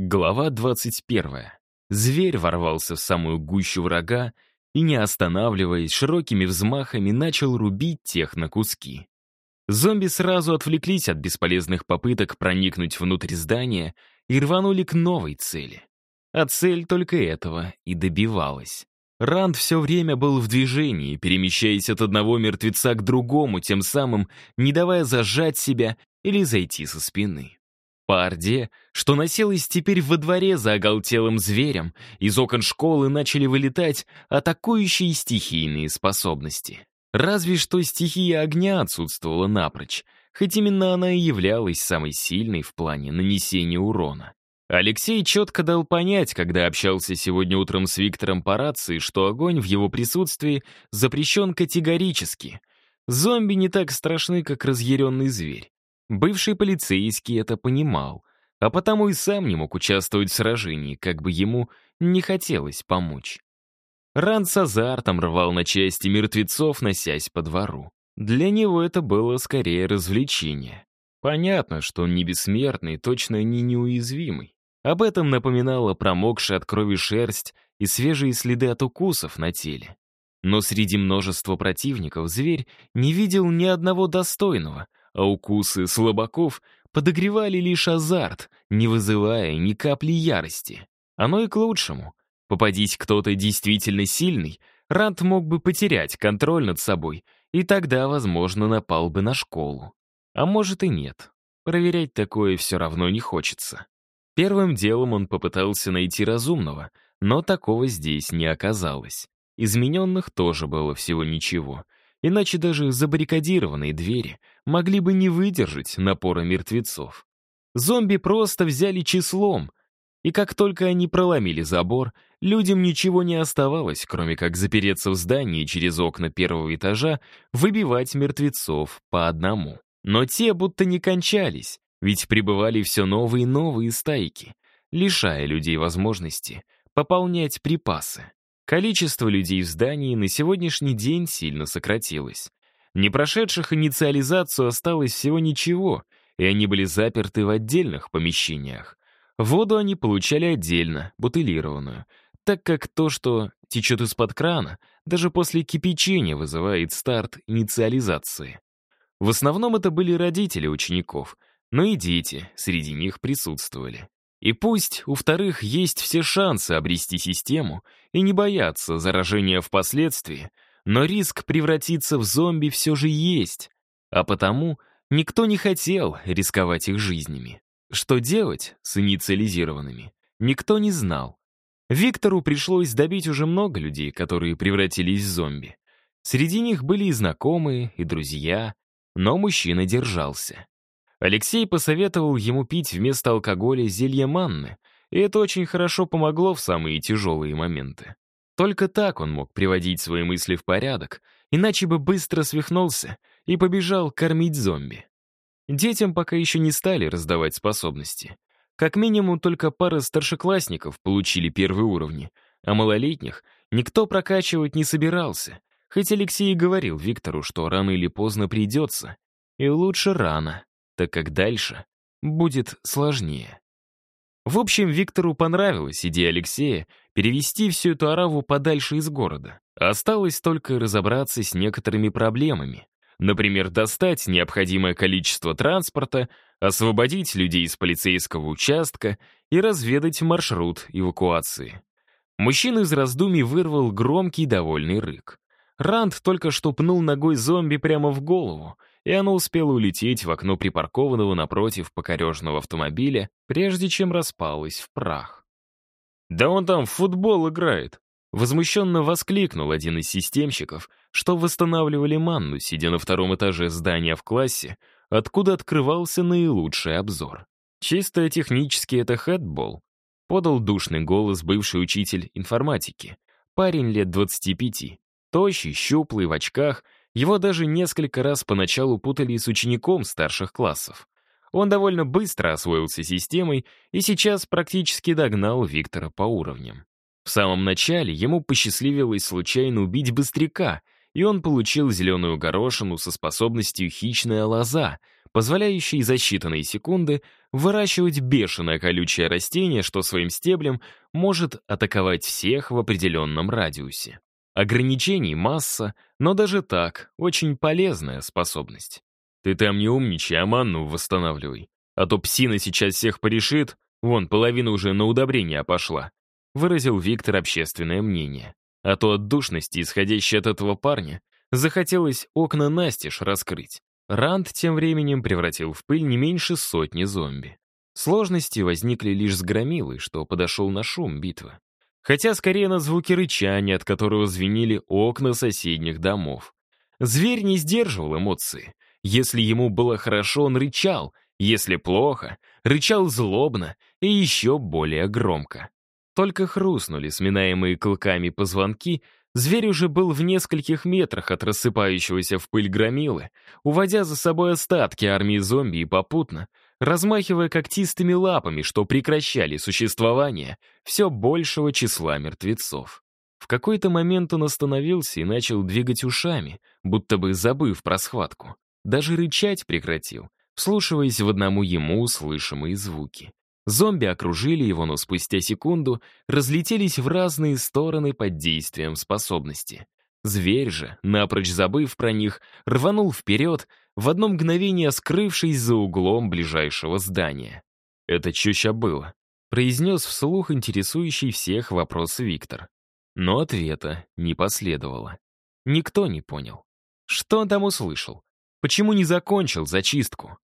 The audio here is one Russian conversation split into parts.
Глава 21. Зверь ворвался в самую гущу врага и, не останавливаясь, широкими взмахами начал рубить тех на куски. Зомби сразу отвлеклись от бесполезных попыток проникнуть внутрь здания и рванули к новой цели. А цель только этого и добивалась. Ранд все время был в движении, перемещаясь от одного мертвеца к другому, тем самым не давая зажать себя или зайти со спины. По Орде, что носилась теперь во дворе за оголтелым зверем, из окон школы начали вылетать атакующие стихийные способности. Разве что стихия огня отсутствовала напрочь, хоть именно она и являлась самой сильной в плане нанесения урона. Алексей четко дал понять, когда общался сегодня утром с Виктором по рации, что огонь в его присутствии запрещен категорически. Зомби не так страшны, как разъяренный зверь. Бывший полицейский это понимал, а потому и сам не мог участвовать в сражении, как бы ему не хотелось помочь. Ран с азартом рвал на части мертвецов, носясь по двору. Для него это было скорее развлечение. Понятно, что он не бессмертный, точно не неуязвимый. Об этом напоминала промокшая от крови шерсть и свежие следы от укусов на теле. Но среди множества противников зверь не видел ни одного достойного, а укусы слабаков подогревали лишь азарт, не вызывая ни капли ярости. Оно и к лучшему. Попадись кто-то действительно сильный, Рант мог бы потерять контроль над собой, и тогда, возможно, напал бы на школу. А может и нет. Проверять такое все равно не хочется. Первым делом он попытался найти разумного, но такого здесь не оказалось. Измененных тоже было всего ничего — Иначе даже забаррикадированные двери могли бы не выдержать напора мертвецов. Зомби просто взяли числом, и как только они проломили забор, людям ничего не оставалось, кроме как запереться в здании через окна первого этажа, выбивать мертвецов по одному. Но те будто не кончались, ведь прибывали все новые и новые стайки, лишая людей возможности пополнять припасы. Количество людей в здании на сегодняшний день сильно сократилось. Не прошедших инициализацию осталось всего ничего, и они были заперты в отдельных помещениях. Воду они получали отдельно, бутылированную, так как то, что течет из-под крана, даже после кипячения вызывает старт инициализации. В основном это были родители учеников, но и дети среди них присутствовали. И пусть у вторых есть все шансы обрести систему и не бояться заражения впоследствии, но риск превратиться в зомби все же есть, а потому никто не хотел рисковать их жизнями. Что делать с инициализированными, никто не знал. Виктору пришлось добить уже много людей, которые превратились в зомби. Среди них были и знакомые, и друзья, но мужчина держался. Алексей посоветовал ему пить вместо алкоголя зелье манны, и это очень хорошо помогло в самые тяжелые моменты. Только так он мог приводить свои мысли в порядок, иначе бы быстро свихнулся и побежал кормить зомби. Детям пока еще не стали раздавать способности. Как минимум только пара старшеклассников получили первые уровни, а малолетних никто прокачивать не собирался, хоть Алексей и говорил Виктору, что рано или поздно придется, и лучше рано так как дальше будет сложнее. В общем, Виктору понравилась идея Алексея перевести всю эту араву подальше из города. Осталось только разобраться с некоторыми проблемами. Например, достать необходимое количество транспорта, освободить людей из полицейского участка и разведать маршрут эвакуации. Мужчина из раздумий вырвал громкий довольный рык. Ранд только что пнул ногой зомби прямо в голову, и оно успело улететь в окно припаркованного напротив покорежного автомобиля, прежде чем распалось в прах. «Да он там в футбол играет!» Возмущенно воскликнул один из системщиков, что восстанавливали манну, сидя на втором этаже здания в классе, откуда открывался наилучший обзор. Чисто технически это хэтбол, подал душный голос бывший учитель информатики, парень лет 25, тощий, щуплый, в очках — его даже несколько раз поначалу путали с учеником старших классов. Он довольно быстро освоился системой и сейчас практически догнал Виктора по уровням. В самом начале ему посчастливилось случайно убить быстряка, и он получил зеленую горошину со способностью хищная лоза, позволяющей за считанные секунды выращивать бешеное колючее растение, что своим стеблем может атаковать всех в определенном радиусе. Ограничений масса, но даже так, очень полезная способность. Ты там не умничай, а манну восстанавливай. А то псина сейчас всех порешит, вон, половина уже на удобрение пошла. Выразил Виктор общественное мнение. А то от душности, исходящей от этого парня, захотелось окна настежь раскрыть. Ранд тем временем превратил в пыль не меньше сотни зомби. Сложности возникли лишь с громилой, что подошел на шум битвы. Хотя скорее на звуки рычания, от которого звенели окна соседних домов. Зверь не сдерживал эмоции. Если ему было хорошо, он рычал, если плохо, рычал злобно и еще более громко. Только хрустнули сминаемые клыками позвонки, Зверь уже был в нескольких метрах от рассыпающегося в пыль громилы, уводя за собой остатки армии зомби и попутно, размахивая когтистыми лапами, что прекращали существование все большего числа мертвецов. В какой-то момент он остановился и начал двигать ушами, будто бы забыв про схватку. Даже рычать прекратил, вслушиваясь в одному ему слышимые звуки. Зомби окружили его, но спустя секунду разлетелись в разные стороны под действием способности. Зверь же, напрочь забыв про них, рванул вперед, в одно мгновение скрывшись за углом ближайшего здания. «Это чуща было», — произнес вслух интересующий всех вопрос Виктор. Но ответа не последовало. Никто не понял. Что он там услышал? Почему не закончил зачистку?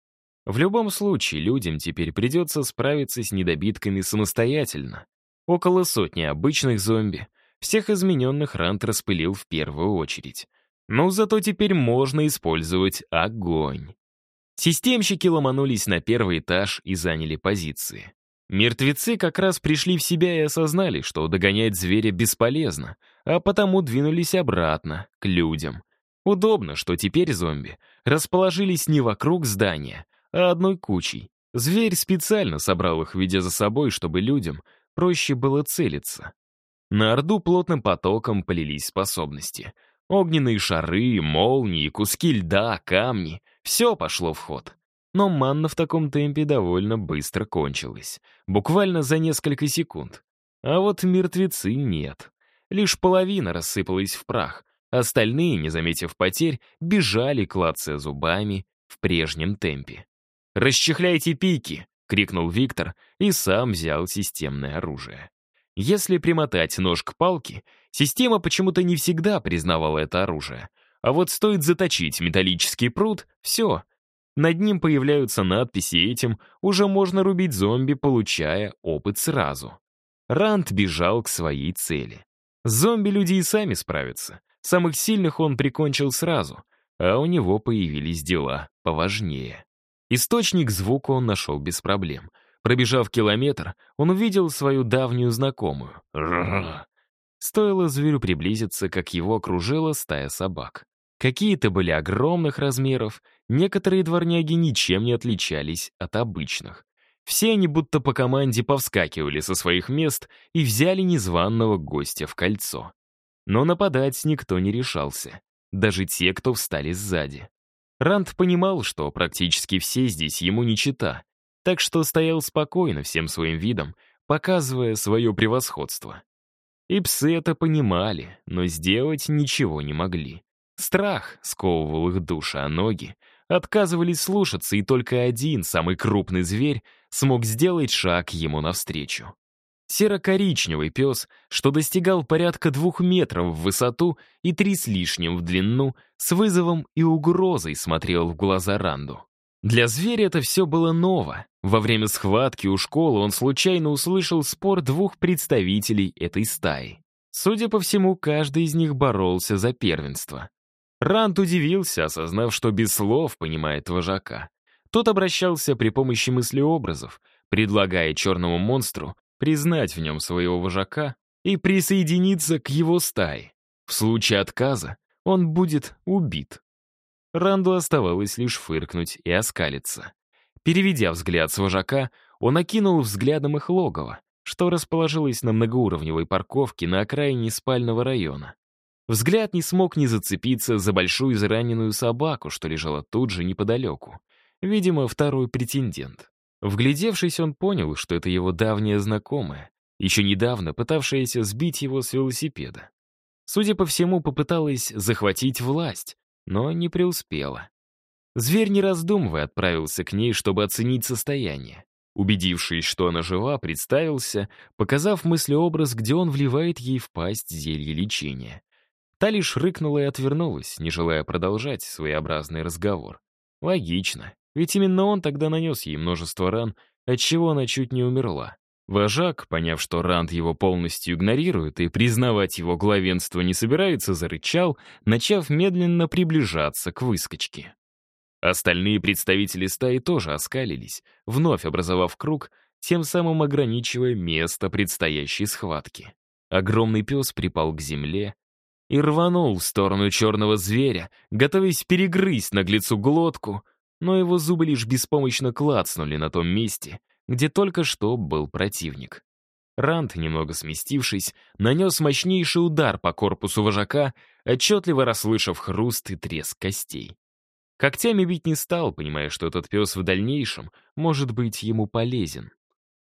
В любом случае, людям теперь придется справиться с недобитками самостоятельно. Около сотни обычных зомби. Всех измененных Рант распылил в первую очередь. Но зато теперь можно использовать огонь. Системщики ломанулись на первый этаж и заняли позиции. Мертвецы как раз пришли в себя и осознали, что догонять зверя бесполезно, а потому двинулись обратно, к людям. Удобно, что теперь зомби расположились не вокруг здания, а одной кучей. Зверь специально собрал их, ведя за собой, чтобы людям проще было целиться. На Орду плотным потоком полились способности. Огненные шары, молнии, куски льда, камни — все пошло в ход. Но манна в таком темпе довольно быстро кончилась. Буквально за несколько секунд. А вот мертвецы нет. Лишь половина рассыпалась в прах. Остальные, не заметив потерь, бежали, клацая зубами, в прежнем темпе. «Расчехляйте пики!» — крикнул Виктор и сам взял системное оружие. Если примотать нож к палке, система почему-то не всегда признавала это оружие. А вот стоит заточить металлический пруд — все. Над ним появляются надписи, этим уже можно рубить зомби, получая опыт сразу. Рант бежал к своей цели. Зомби люди и сами справятся. Самых сильных он прикончил сразу, а у него появились дела поважнее. Источник звука он нашел без проблем. Пробежав километр, он увидел свою давнюю знакомую. Стоило зверю приблизиться, как его окружила стая собак. Какие-то были огромных размеров, некоторые дворняги ничем не отличались от обычных. Все они будто по команде повскакивали со своих мест и взяли незваного гостя в кольцо. Но нападать никто не решался, даже те, кто встали сзади. Ранд понимал, что практически все здесь ему не чита, так что стоял спокойно всем своим видом, показывая свое превосходство. И псы это понимали, но сделать ничего не могли. Страх сковывал их души, а ноги отказывались слушаться, и только один, самый крупный зверь, смог сделать шаг ему навстречу. Серо-коричневый пес, что достигал порядка двух метров в высоту и три с лишним в длину, с вызовом и угрозой смотрел в глаза Ранду. Для зверя это все было ново. Во время схватки у школы он случайно услышал спор двух представителей этой стаи. Судя по всему, каждый из них боролся за первенство. Ранд удивился, осознав, что без слов понимает вожака. Тот обращался при помощи мыслеобразов, предлагая черному монстру признать в нем своего вожака и присоединиться к его стае. В случае отказа он будет убит. Ранду оставалось лишь фыркнуть и оскалиться. Переведя взгляд с вожака, он окинул взглядом их логово, что расположилось на многоуровневой парковке на окраине спального района. Взгляд не смог не зацепиться за большую израненную собаку, что лежала тут же неподалеку. Видимо, второй претендент. Вглядевшись, он понял, что это его давняя знакомая, еще недавно пытавшаяся сбить его с велосипеда. Судя по всему, попыталась захватить власть, но не преуспела. Зверь, не раздумывая, отправился к ней, чтобы оценить состояние. Убедившись, что она жива, представился, показав мыслеобраз, где он вливает ей в пасть зелье лечения. Та лишь рыкнула и отвернулась, не желая продолжать своеобразный разговор. Логично, ведь именно он тогда нанес ей множество ран, отчего она чуть не умерла. Вожак, поняв, что Ранд его полностью игнорирует и признавать его главенство не собирается, зарычал, начав медленно приближаться к выскочке. Остальные представители стаи тоже оскалились, вновь образовав круг, тем самым ограничивая место предстоящей схватки. Огромный пес припал к земле и рванул в сторону черного зверя, готовясь перегрызть наглецу глотку, но его зубы лишь беспомощно клацнули на том месте, где только что был противник. Ранд, немного сместившись, нанес мощнейший удар по корпусу вожака, отчетливо расслышав хруст и треск костей. Когтями бить не стал, понимая, что этот пес в дальнейшем может быть ему полезен.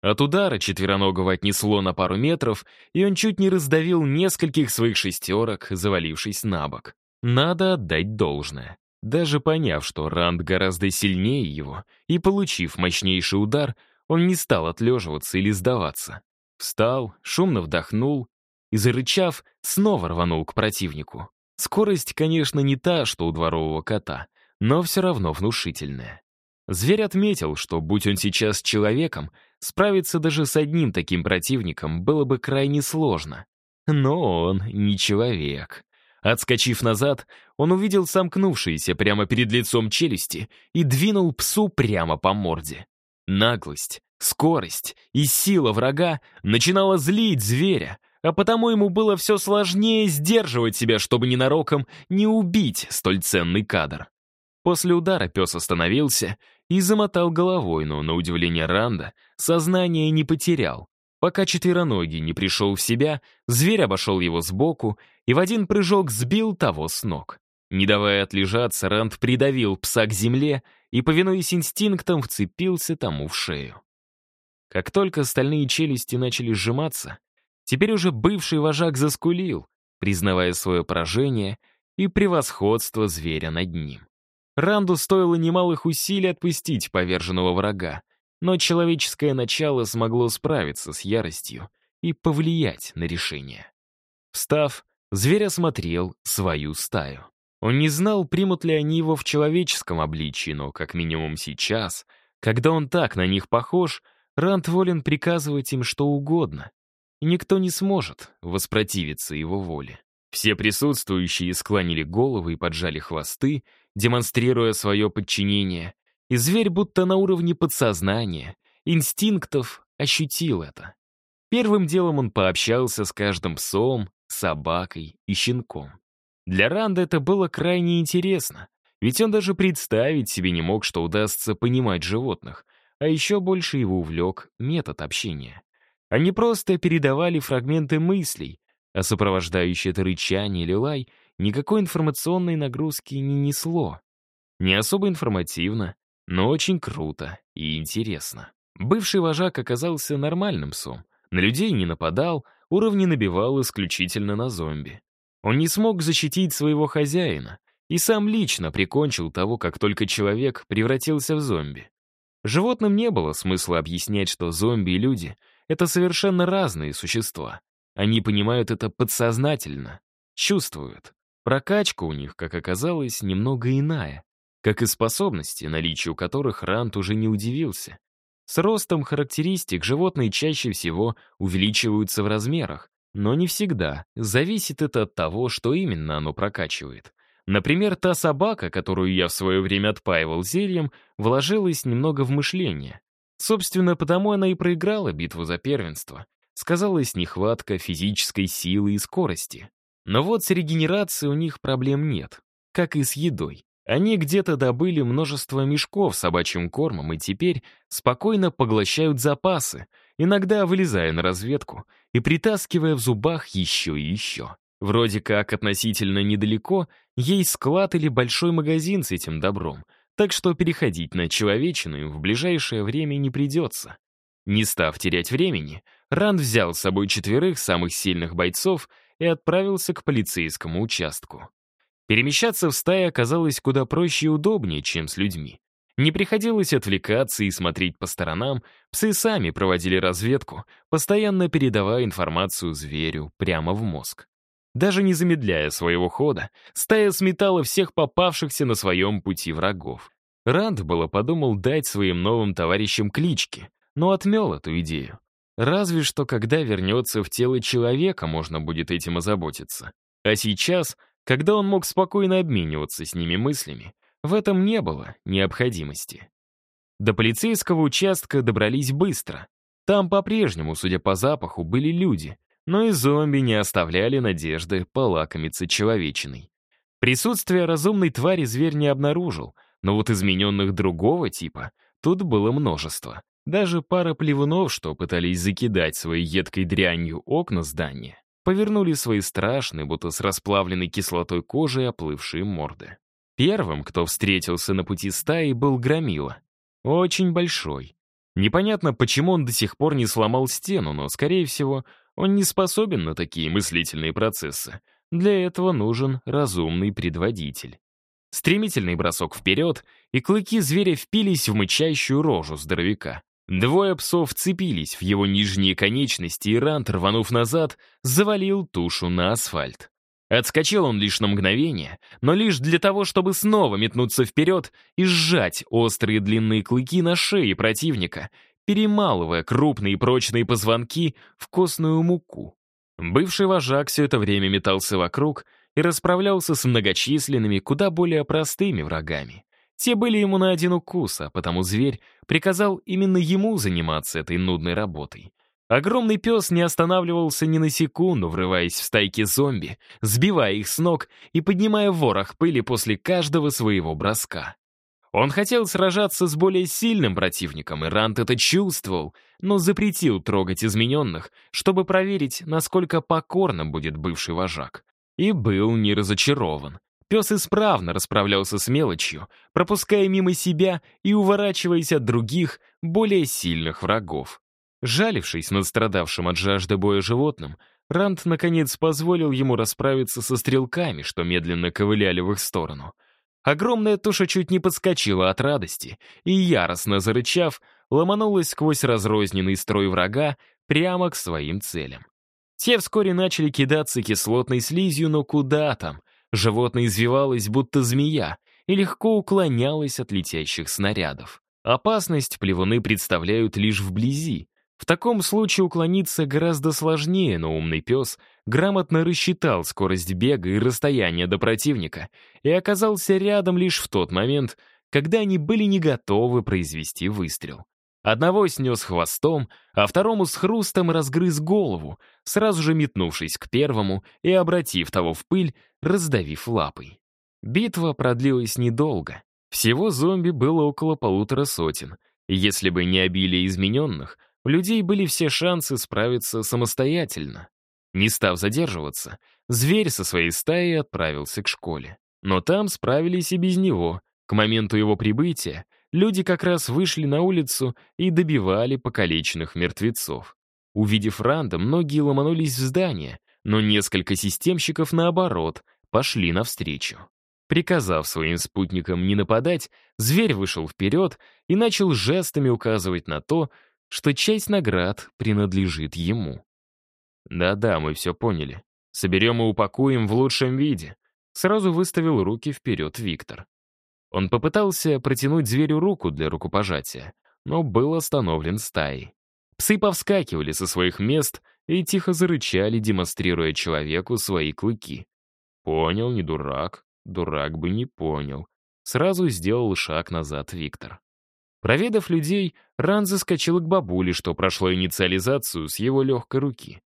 От удара четвероногого отнесло на пару метров, и он чуть не раздавил нескольких своих шестерок, завалившись на бок. Надо отдать должное. Даже поняв, что Ранд гораздо сильнее его, и получив мощнейший удар, он не стал отлеживаться или сдаваться. Встал, шумно вдохнул и, зарычав, снова рванул к противнику. Скорость, конечно, не та, что у дворового кота, но все равно внушительная. Зверь отметил, что, будь он сейчас человеком, справиться даже с одним таким противником было бы крайне сложно. Но он не человек. Отскочив назад, он увидел сомкнувшиеся прямо перед лицом челюсти и двинул псу прямо по морде. Наглость, скорость и сила врага начинала злить зверя, а потому ему было все сложнее сдерживать себя, чтобы ненароком не убить столь ценный кадр. После удара пес остановился и замотал головой, но, на удивление Ранда, сознание не потерял. Пока четвероногий не пришел в себя, зверь обошел его сбоку и в один прыжок сбил того с ног. Не давая отлежаться, Ранд придавил пса к земле и, повинуясь инстинктам, вцепился тому в шею. Как только остальные челюсти начали сжиматься, теперь уже бывший вожак заскулил, признавая свое поражение и превосходство зверя над ним. Ранду стоило немалых усилий отпустить поверженного врага, но человеческое начало смогло справиться с яростью и повлиять на решение. Встав, зверь осмотрел свою стаю. Он не знал, примут ли они его в человеческом обличии, но как минимум сейчас, когда он так на них похож, Ранд волен приказывать им что угодно, и никто не сможет воспротивиться его воле. Все присутствующие склонили головы и поджали хвосты, демонстрируя свое подчинение, и зверь будто на уровне подсознания, инстинктов ощутил это. Первым делом он пообщался с каждым псом, собакой и щенком. Для Ранда это было крайне интересно, ведь он даже представить себе не мог, что удастся понимать животных, а еще больше его увлек метод общения. Они просто передавали фрагменты мыслей, а сопровождающее это рычание или лай никакой информационной нагрузки не несло. Не особо информативно, но очень круто и интересно. Бывший вожак оказался нормальным псом, на людей не нападал, уровни набивал исключительно на зомби. Он не смог защитить своего хозяина и сам лично прикончил того, как только человек превратился в зомби. Животным не было смысла объяснять, что зомби и люди — это совершенно разные существа. Они понимают это подсознательно, чувствуют. Прокачка у них, как оказалось, немного иная, как и способности, наличию которых Рант уже не удивился. С ростом характеристик животные чаще всего увеличиваются в размерах, но не всегда. Зависит это от того, что именно оно прокачивает. Например, та собака, которую я в свое время отпаивал зельем, вложилась немного в мышление. Собственно, потому она и проиграла битву за первенство сказалась нехватка физической силы и скорости. Но вот с регенерацией у них проблем нет, как и с едой. Они где-то добыли множество мешков собачьим кормом и теперь спокойно поглощают запасы, иногда вылезая на разведку и притаскивая в зубах еще и еще. Вроде как относительно недалеко есть склад или большой магазин с этим добром, так что переходить на человечину в ближайшее время не придется. Не став терять времени, Ранд взял с собой четверых самых сильных бойцов и отправился к полицейскому участку. Перемещаться в стае оказалось куда проще и удобнее, чем с людьми. Не приходилось отвлекаться и смотреть по сторонам, псы сами проводили разведку, постоянно передавая информацию зверю прямо в мозг. Даже не замедляя своего хода, стая сметала всех попавшихся на своем пути врагов. Ранд было подумал дать своим новым товарищам клички, но отмел эту идею. Разве что, когда вернется в тело человека, можно будет этим озаботиться. А сейчас, когда он мог спокойно обмениваться с ними мыслями, в этом не было необходимости. До полицейского участка добрались быстро. Там по-прежнему, судя по запаху, были люди, но и зомби не оставляли надежды полакомиться человечиной. Присутствие разумной твари зверь не обнаружил, но вот измененных другого типа тут было множество. Даже пара плевунов, что пытались закидать своей едкой дрянью окна здания, повернули свои страшные, будто с расплавленной кислотой кожи оплывшие морды. Первым, кто встретился на пути стаи, был Громила. Очень большой. Непонятно, почему он до сих пор не сломал стену, но, скорее всего, он не способен на такие мыслительные процессы. Для этого нужен разумный предводитель. Стремительный бросок вперед, и клыки зверя впились в мычащую рожу здоровяка. Двое псов цепились в его нижние конечности, и Рант, рванув назад, завалил тушу на асфальт. Отскочил он лишь на мгновение, но лишь для того, чтобы снова метнуться вперед и сжать острые длинные клыки на шее противника, перемалывая крупные прочные позвонки в костную муку. Бывший вожак все это время метался вокруг и расправлялся с многочисленными, куда более простыми врагами. Те были ему на один укус, а потому зверь приказал именно ему заниматься этой нудной работой. Огромный пес не останавливался ни на секунду, врываясь в стайки зомби, сбивая их с ног и поднимая ворох пыли после каждого своего броска. Он хотел сражаться с более сильным противником, и Рант это чувствовал, но запретил трогать измененных, чтобы проверить, насколько покорно будет бывший вожак. И был не разочарован. Пес исправно расправлялся с мелочью, пропуская мимо себя и уворачиваясь от других, более сильных врагов. Жалившись над страдавшим от жажды боя животным, Рант наконец позволил ему расправиться со стрелками, что медленно ковыляли в их сторону. Огромная туша чуть не подскочила от радости и, яростно зарычав, ломанулась сквозь разрозненный строй врага прямо к своим целям. Те вскоре начали кидаться кислотной слизью, но куда там? Животное извивалось, будто змея, и легко уклонялось от летящих снарядов. Опасность плевуны представляют лишь вблизи. В таком случае уклониться гораздо сложнее, но умный пес грамотно рассчитал скорость бега и расстояние до противника и оказался рядом лишь в тот момент, когда они были не готовы произвести выстрел. Одного снес хвостом, а второму с хрустом разгрыз голову, сразу же метнувшись к первому и обратив того в пыль, раздавив лапой. Битва продлилась недолго. Всего зомби было около полутора сотен. Если бы не обилие измененных, у людей были все шансы справиться самостоятельно. Не став задерживаться, зверь со своей стаей отправился к школе. Но там справились и без него. К моменту его прибытия люди как раз вышли на улицу и добивали покалеченных мертвецов. Увидев Ранда, многие ломанулись в здание, но несколько системщиков, наоборот, пошли навстречу. Приказав своим спутникам не нападать, зверь вышел вперед и начал жестами указывать на то, что часть наград принадлежит ему. «Да-да, мы все поняли. Соберем и упакуем в лучшем виде», сразу выставил руки вперед Виктор. Он попытался протянуть зверю руку для рукопожатия, но был остановлен стаей. Псы повскакивали со своих мест и тихо зарычали, демонстрируя человеку свои клыки. Понял, не дурак. Дурак бы не понял. Сразу сделал шаг назад Виктор. Проведав людей, Ран заскочил к бабуле, что прошло инициализацию с его легкой руки.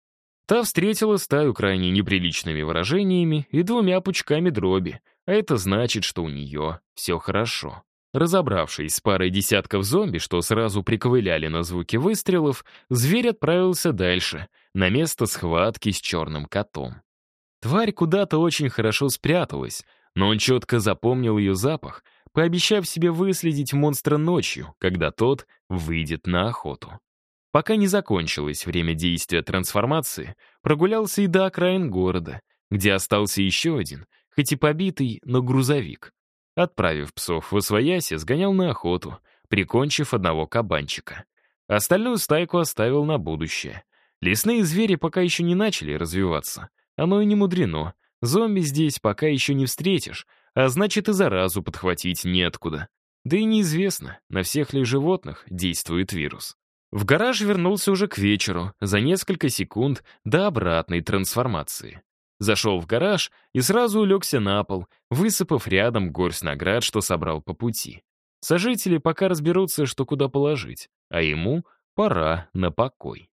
Та встретила стаю крайне неприличными выражениями и двумя пучками дроби, а это значит, что у нее все хорошо. Разобравшись с парой десятков зомби, что сразу приковыляли на звуки выстрелов, зверь отправился дальше, на место схватки с черным котом. Тварь куда-то очень хорошо спряталась, но он четко запомнил ее запах, пообещав себе выследить монстра ночью, когда тот выйдет на охоту. Пока не закончилось время действия трансформации, прогулялся и до окраин города, где остался еще один, хоть и побитый, но грузовик. Отправив псов в освояси, сгонял на охоту, прикончив одного кабанчика. Остальную стайку оставил на будущее. Лесные звери пока еще не начали развиваться. Оно и не мудрено. Зомби здесь пока еще не встретишь, а значит и заразу подхватить неоткуда. Да и неизвестно, на всех ли животных действует вирус. В гараж вернулся уже к вечеру, за несколько секунд до обратной трансформации. Зашел в гараж и сразу улегся на пол, высыпав рядом горсть наград, что собрал по пути. Сожители пока разберутся, что куда положить, а ему пора на покой.